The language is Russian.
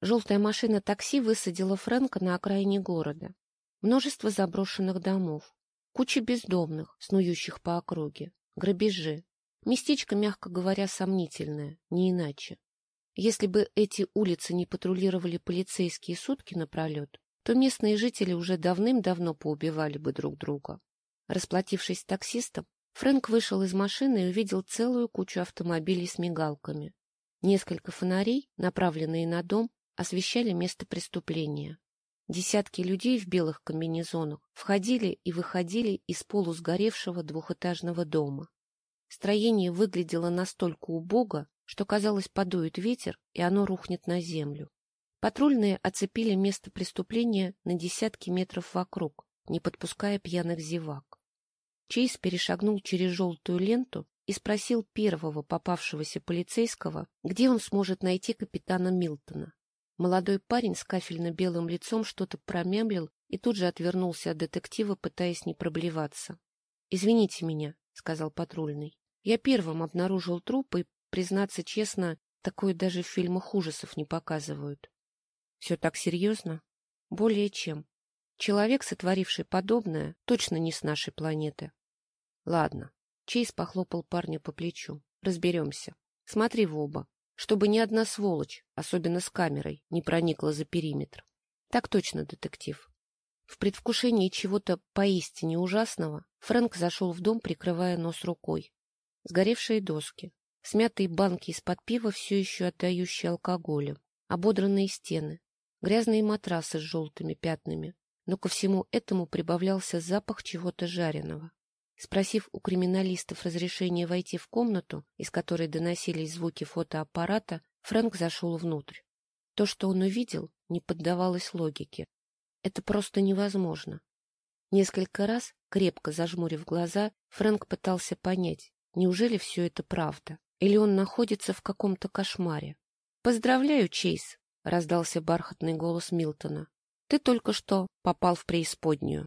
Желтая машина такси высадила Фрэнка на окраине города. Множество заброшенных домов, куча бездомных, снующих по округе, грабежи. Местечко, мягко говоря, сомнительное, не иначе. Если бы эти улицы не патрулировали полицейские сутки напролет, то местные жители уже давным-давно поубивали бы друг друга. Расплатившись с таксистом, Фрэнк вышел из машины и увидел целую кучу автомобилей с мигалками. Несколько фонарей, направленные на дом, освещали место преступления. Десятки людей в белых комбинезонах входили и выходили из полусгоревшего двухэтажного дома. Строение выглядело настолько убого, что, казалось, подует ветер, и оно рухнет на землю. Патрульные оцепили место преступления на десятки метров вокруг, не подпуская пьяных зевак. Чейз перешагнул через желтую ленту и спросил первого попавшегося полицейского, где он сможет найти капитана Милтона. Молодой парень с кафельно-белым лицом что-то промямлил и тут же отвернулся от детектива, пытаясь не проблеваться. — Извините меня, — сказал патрульный. — Я первым обнаружил труп, и, признаться честно, такое даже в фильмах ужасов не показывают. — Все так серьезно? — Более чем. Человек, сотворивший подобное, точно не с нашей планеты. — Ладно. Чейз похлопал парня по плечу. — Разберемся. Смотри в оба чтобы ни одна сволочь, особенно с камерой, не проникла за периметр. Так точно, детектив. В предвкушении чего-то поистине ужасного Фрэнк зашел в дом, прикрывая нос рукой. Сгоревшие доски, смятые банки из-под пива, все еще отдающие алкоголем, ободранные стены, грязные матрасы с желтыми пятнами, но ко всему этому прибавлялся запах чего-то жареного. Спросив у криминалистов разрешения войти в комнату, из которой доносились звуки фотоаппарата, Фрэнк зашел внутрь. То, что он увидел, не поддавалось логике. Это просто невозможно. Несколько раз, крепко зажмурив глаза, Фрэнк пытался понять, неужели все это правда, или он находится в каком-то кошмаре. — Поздравляю, Чейз! — раздался бархатный голос Милтона. — Ты только что попал в преисподнюю.